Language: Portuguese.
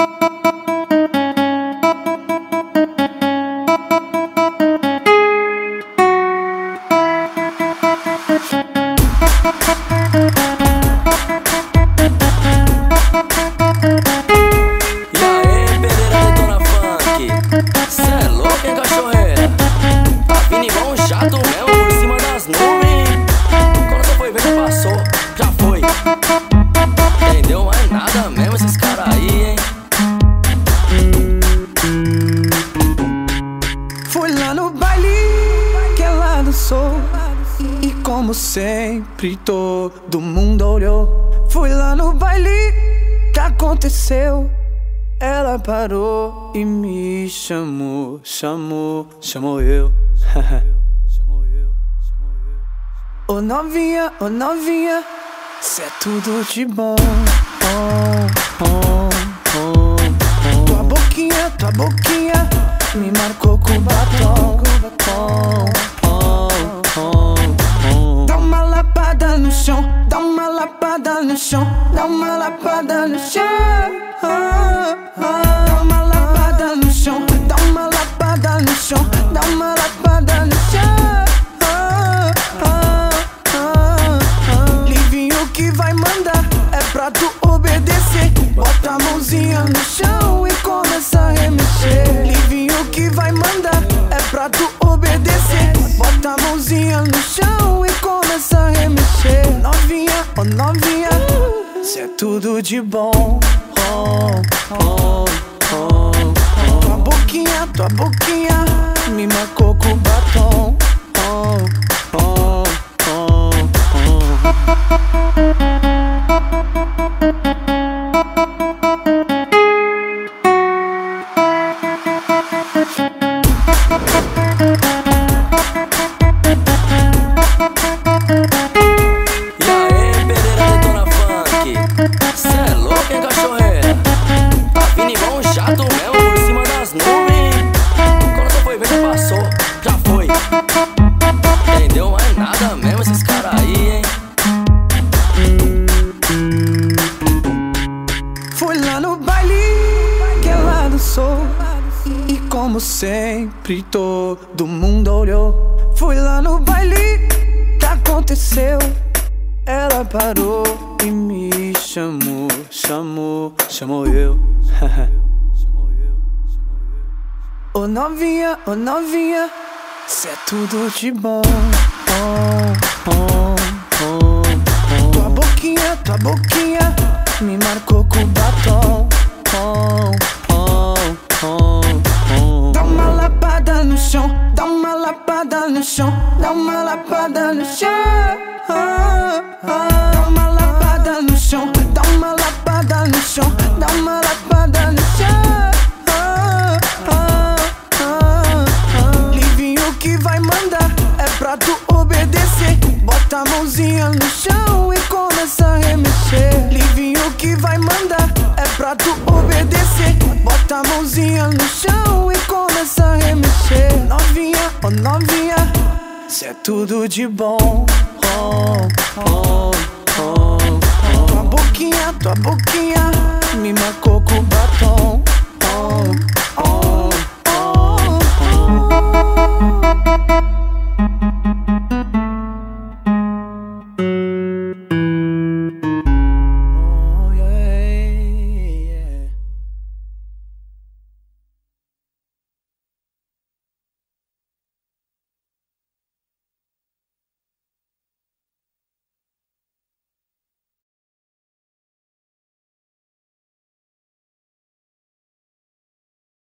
E como sempre, todo mundo olhou. Fui lá no baile, que aconteceu? Ela parou e me chamou, chamou, chamou eu. Ô oh, novinha, ô oh, novinha, cê é tudo de bom. Oh, oh, oh, tua boquinha, tua boquinha me marcou com batom. Chão, dá uma lapada no chão. Dá uma lapada no chão, dá uma lapada no chão, dá uma lapada no chão. Livinho que vai mandar é pra tu obedecer. Bota a mãozinha no chão e começa a remexer. Livinho que vai mandar é pra tu obedecer. Bota a mãozinha no chão remexer. Novinha, oh novinha. Cê é tudo de bom. Oh, oh, oh, oh. Tua boquinha, tua boquinha me marcou com batom. Como sempre, todo mundo olhou. Fui lá no baile, que aconteceu? Ela parou e me chamou, chamou, chamou eu. Ô oh, novinha, ô oh, novinha, cê é tudo de bom. Oh, oh, oh, oh. Tua boquinha, tua boquinha me marcou com batom. Oh, no chão, dá uma lapada no chão. Dá uma lapada no chão, dá uma lapada no chão, dá uma lapada no chão. Livinho que vai mandar é pra tu obedecer. Bota a mãozinha no chão e começa a remexer. Livinho que vai mandar é pra tu obedecer. Bota a mãozinha no chão e começa a remexer. Novinha, oh novinha. Cê é tudo de bom. Oh, oh, oh, oh. Tua boquinha, tua boquinha me marcou com